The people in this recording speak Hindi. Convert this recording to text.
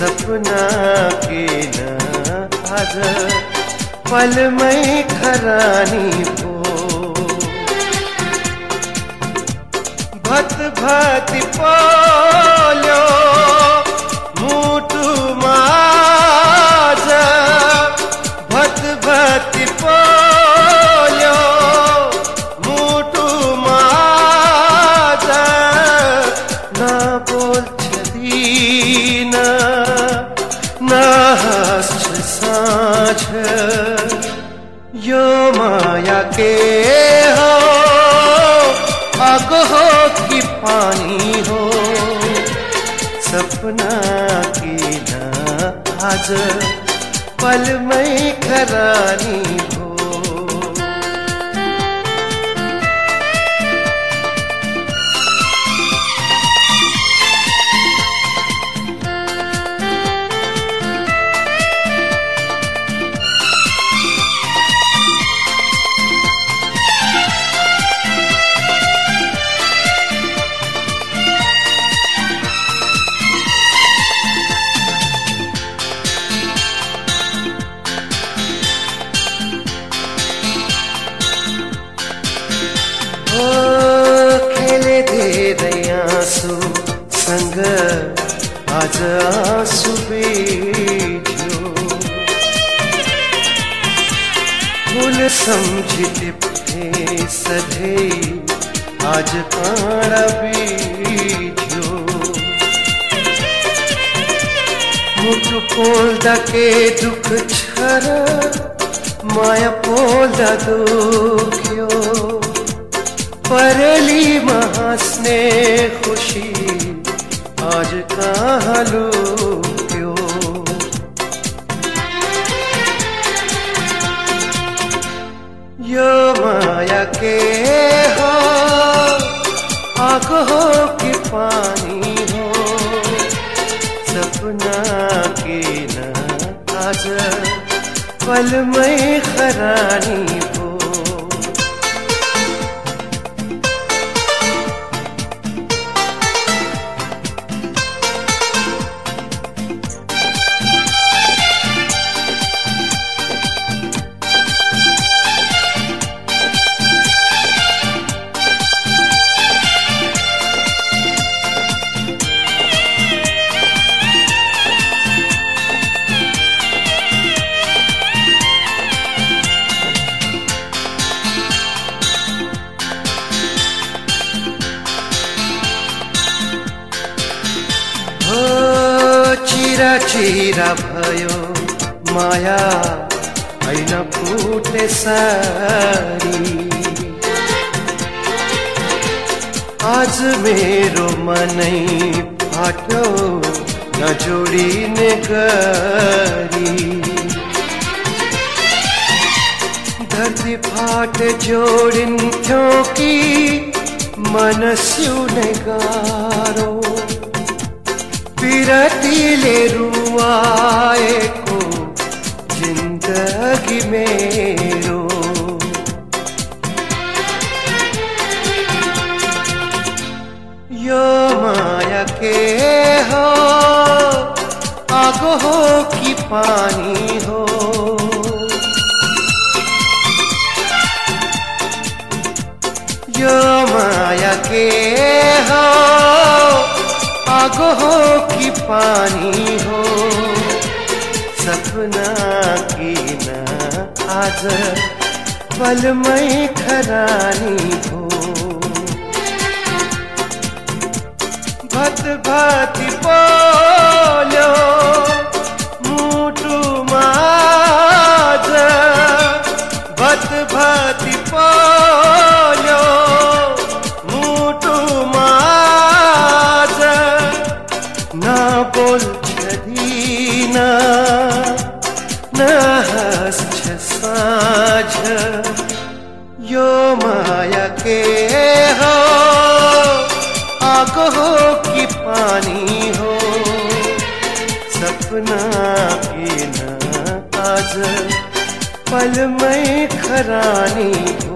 सपना केलं आज पलमै खरानी पो भत भक्ति पल माया के हो, आग हो कि पानी हो, सपना की ना आज पल में खरानी हो। आँसु सँग आज आँसु फुल सम्झी टिप्थे सधैँ आज काँडा बिज्यो मुटु पोल्दा के दुख छ माया पोल्दा दुख्यो। परली महास्ने खुशी। आज कहाँ लुक्यो यो माया के हो आग हो कि पानी हो। सपना के न आज पल में खरानी चिरा चिरा भयो, माया होइन फुटे सारी। आज मेरो मनै फाट्यो, नजोडिने गरी। धरती फाट जोडिन्थ्यो कि मन सिउने गाह्रो विरतीले रुवाएको जिन्दगी मेरो। यो माया के हो आगो हो कि पानी हो। यो माया के हो आगो हो कि पानी हो। सपना की न आज पल में खरानी हो। भत भाति पोलो यो माया के हो आग हो कि पानी हो। सपना के ना आज पल में खरानी हो।